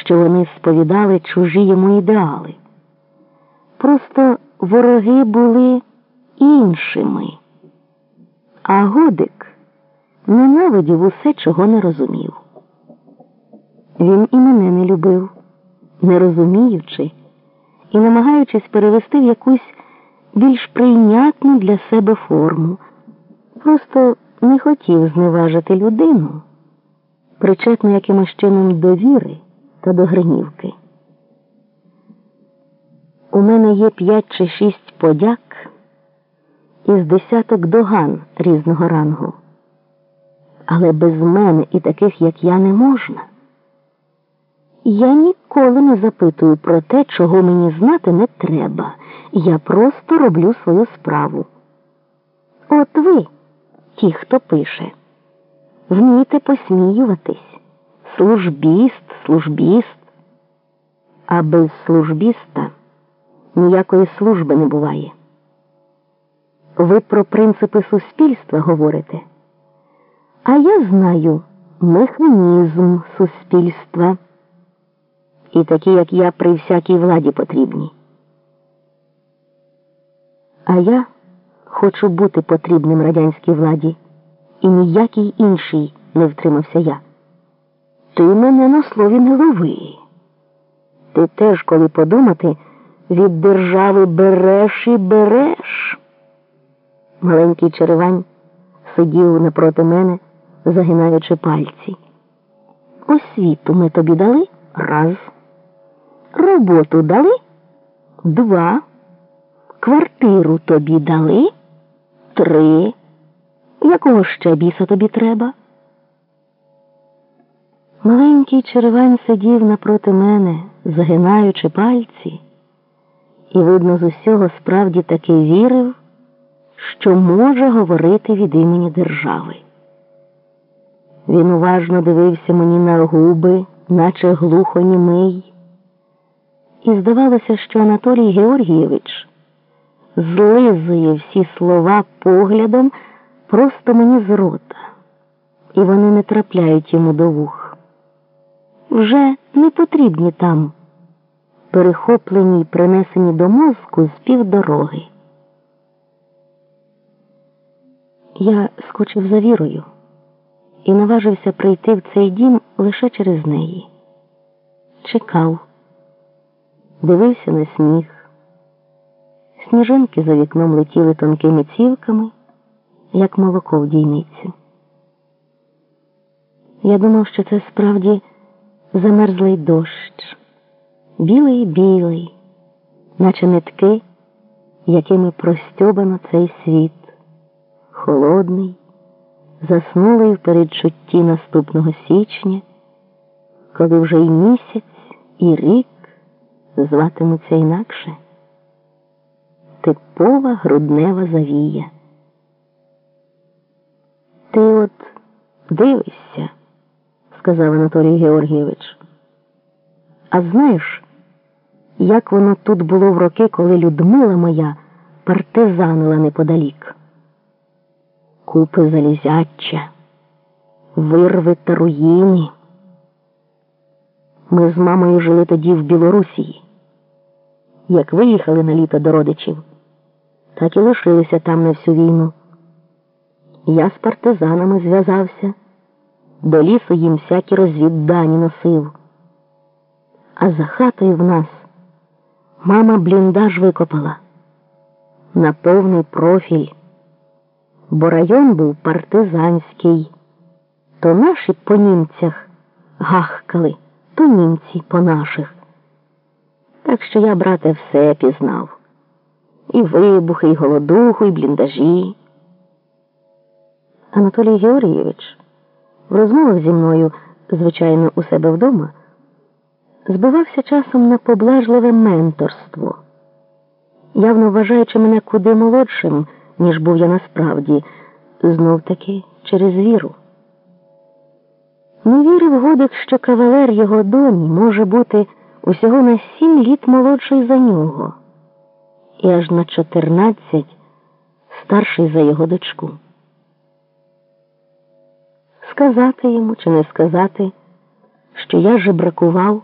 що вони сповідали чужі йому ідеали. Просто вороги були іншими, а Годик ненавидів усе, чого не розумів. Він і мене не любив, не розуміючи і намагаючись перевести в якусь більш прийнятну для себе форму, просто не хотів зневажити людину, причетну якимось чином до віри та до гринівки. У мене є п'ять чи шість подяк із десяток доган різного рангу. Але без мене і таких, як я, не можна. Я ніколи не запитую про те, чого мені знати не треба. Я просто роблю свою справу. От ви, ті, хто пише, вмієте посміюватись, службіст, службіст, а без службіста ніякої служби не буває. Ви про принципи суспільства говорите, а я знаю механізм суспільства. І такі, як я, при всякій владі потрібні. А я хочу бути потрібним радянській владі, і ніякій іншій не втримався я. Ти мене на слові не лови. Ти теж, коли подумати, від держави береш і береш. Маленький Черевань сидів напроти мене, загинаючи пальці. Освіту ми тобі дали раз. Роботу дали два. Квартиру тобі дали три. Якого ще біса тобі треба? Маленький черевань сидів напроти мене, загинаючи пальці, і, видно, з усього справді таки вірив, що може говорити від імені держави. Він уважно дивився мені на губи, наче глухонімий, і здавалося, що Анатолій Георгійович злизує всі слова поглядом просто мені з рота, і вони не трапляють йому до вух. Вже не потрібні там, перехоплені й принесені до мозку з півдороги. Я скочив за вірою і наважився прийти в цей дім лише через неї. Чекав, дивився на сніг. Сніжинки за вікном летіли тонкими цівками, як молоко в дійниці. Я думав, що це справді замерзлий дощ, білий білий, наче нитки, якими простьобано цей світ, холодний, заснулий в передчутті наступного січня, коли вже й місяць, і рік зватимуться інакше. Типова груднева завія. Ти от дивишся, сказав Анатолій Георгійович. А знаєш, як воно тут було в роки, коли Людмила моя партизанила неподалік? Купи залізяча, вирви та руїни. Ми з мамою жили тоді в Білорусії. Як виїхали на літо до родичів, так і лишилися там на всю війну. Я з партизанами зв'язався, до лісу їм всякі розвіддані носив. А за хатою в нас мама бліндаж викопала на повний профіль, бо район був партизанський, то наші по німцях гахкали, то німці по наших. Так що я, брате, все пізнав. І вибухи, і голодуху, і бліндажі. Анатолій Георгійович в розмовах зі мною, звичайно, у себе вдома, збивався часом на поблажливе менторство, явно вважаючи мене куди молодшим, ніж був я насправді, знов таки через віру. Не вірив Годик, що кавалер його доні може бути усього на сім літ молодший за нього, і аж на чотирнадцять старший за його дочку. Сказати йому чи не сказати, що я жебракував